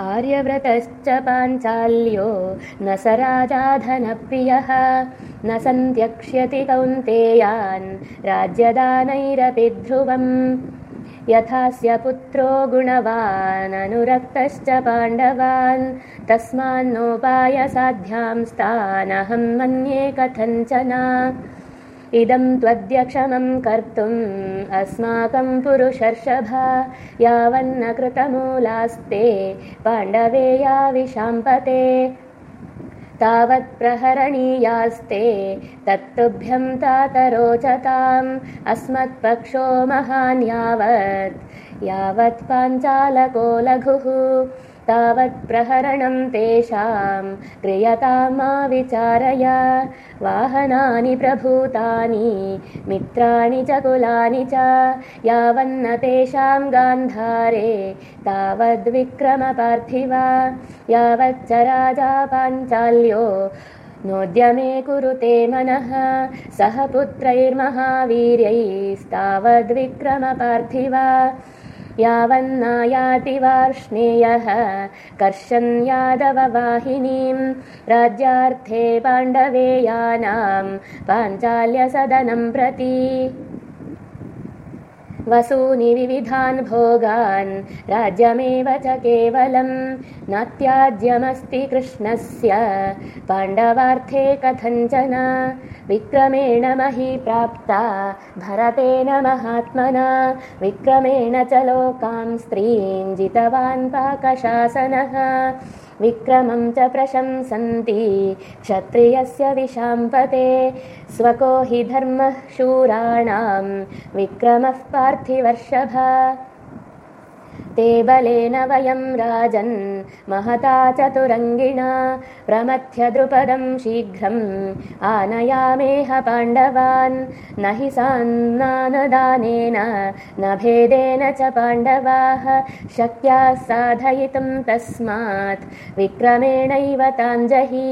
आर्यव्रतश्च पाञ्चाल्यो। न स राजाधनप्रियः न सन्त्यक्ष्यति कौन्तेयान्। राज्यदानैरपि ध्रुवम्। यथास्य पुत्रो गुणवाननुरक्तश्च पाण्डवान्। तस्मान्नोपायसाध्यां स्थानहं मन्ये कथञ्चन इदं त्वद्यक्षमं कर्तुम् अस्माकं पुरुषर्षभा। यावन्न कृतमूलास्ते पाण्डवेया विशाम्पते तावत्प्रहरणीयास्ते तत्तुभ्यं तातरोचताम् अस्मत्पक्षो महान् यावत् यावत् पाञ्चालको लघुः तावत्प्रहरणं तेषां क्रियतां मा विचारय। वाहनानि प्रभूतानि मित्राणि च कुलानि च यावन्न तेषां गान्धारे तावद्विक्रमपार्थिव यावच्च राजा पाञ्चाल्यो नोद्यमे कुरुते मनः। सह पुत्रैर्महावीर्यैस्तावद्विक्रमपार्थिव यावन्नायाति वार्ष्णेयः। कर्षन् यादववाहिनीं राज्यार्थे पाण्डवेयानां पाञ्चाल्यसदनं प्रति वसूनि विविधान् भोगान् राज्यमेव च केवलं नात्याज्यमस्ति कृष्णस्य। पाण्डवार्थे कथञ्चन विक्रमेण मही प्राप्ता भरतेन महात्मना। विक्रमेण च लोकां स्त्रीन् जितवान् पाकशासनः विक्रमं च प्रशंसन्ति क्षत्रियस्य विशाम्पते स्वको हि धर्मः शूराणां विक्रमः पार्थिवर्षभ ते बलेन वयं राजन् महता चतुरङ्गिणा प्रमथ्यद्रुपदं शीघ्रम् आनयामेह पाण्डवान् न हि सान्नानदानेन न भेदेन च पाण्डवाः शक्याः साधयितुं तस्मात् विक्रमेणैव ताञ्जहि